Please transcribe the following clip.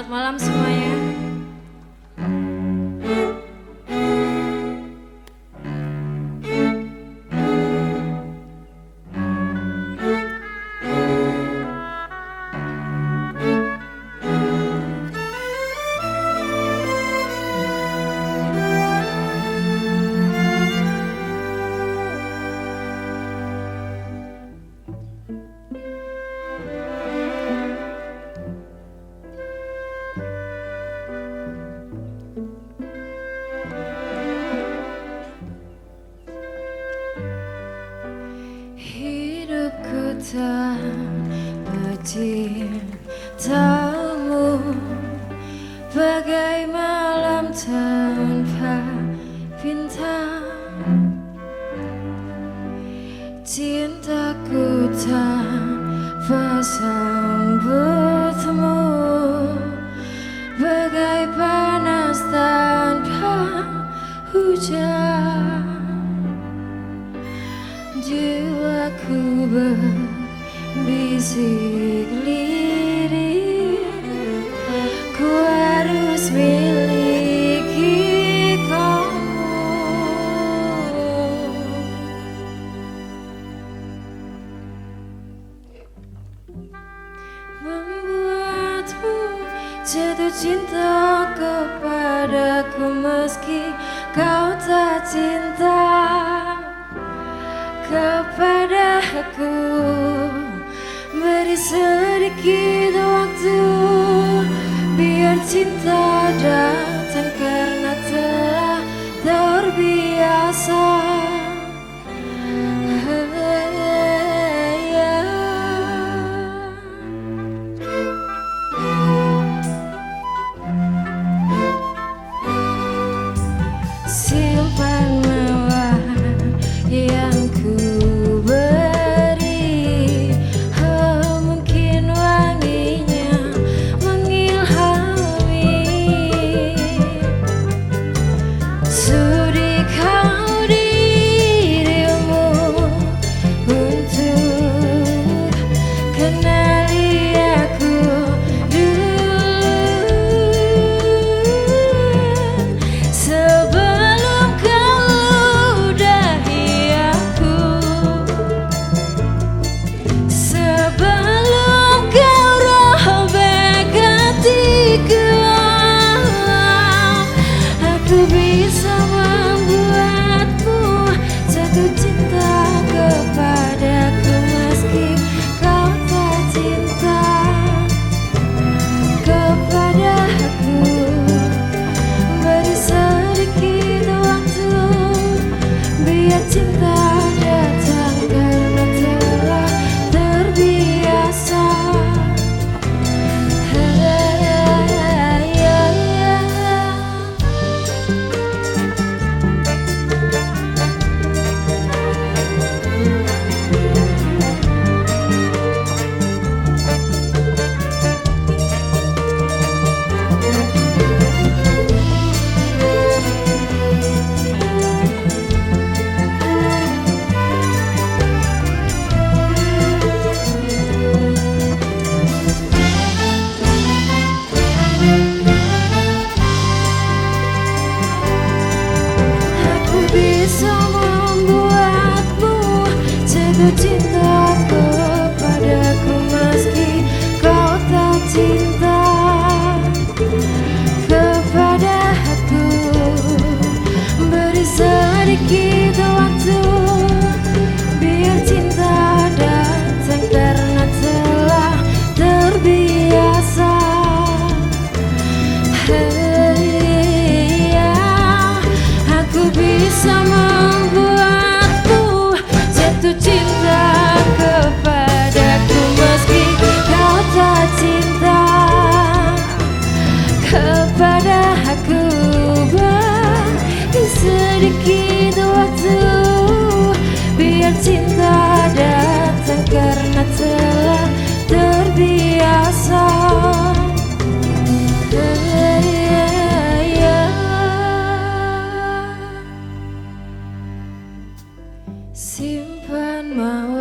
Selamat malam semuanya. cintamu bagai sendiri Ku harus miliki kamu. Membuatmu jatuh cinta kepadaku meski kau tak cinta kepadaku Beri sedikit waktu Biar cinta datang karena telah terbiasa biasa. mewah. cinta the cinta datang karena telah terbiasa Simpan mau.